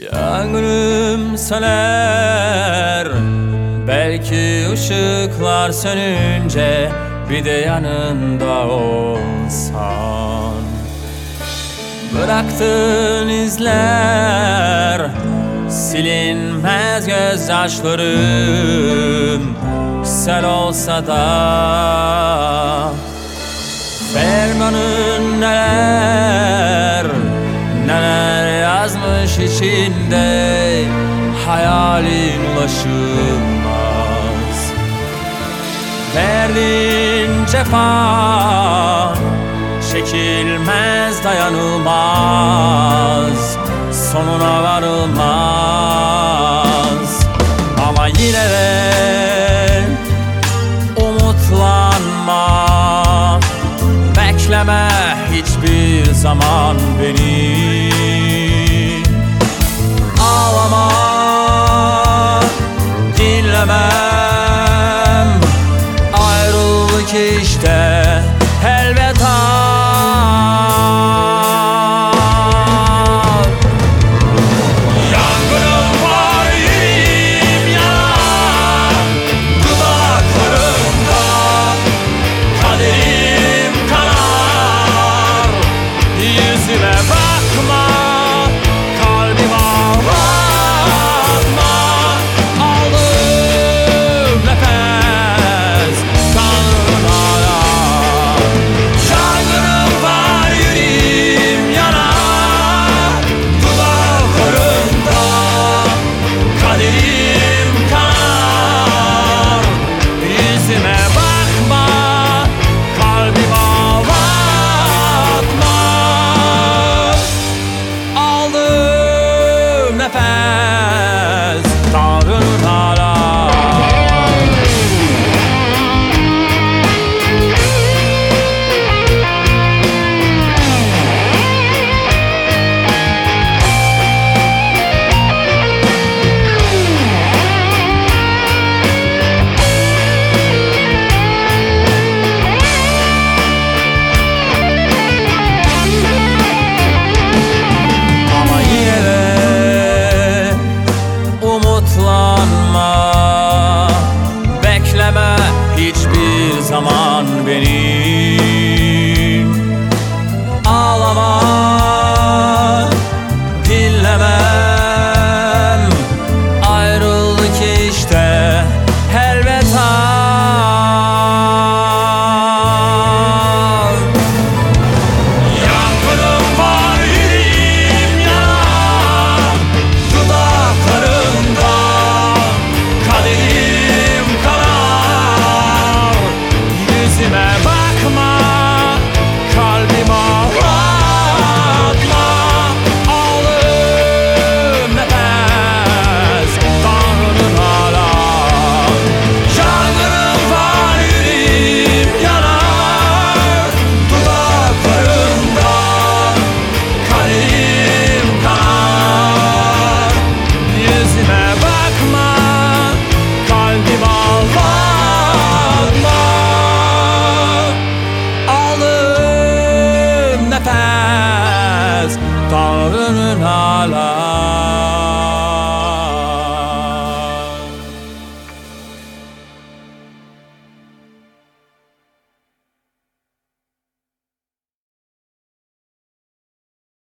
Yangınım söner Belki ışıklar sönünce Bir de yanında olsan. Bıraktığın izler Silinmez gözyaşlarım Sel olsa da. Fermanın Neler yazmış içinde Hayalin ulaşılmaz. Verdiğin cefa Çekilmez dayanılmaz Sonuna varılmaz. Ama yine de umutlanma Bekleme hiçbir zaman beni işte find. Adonai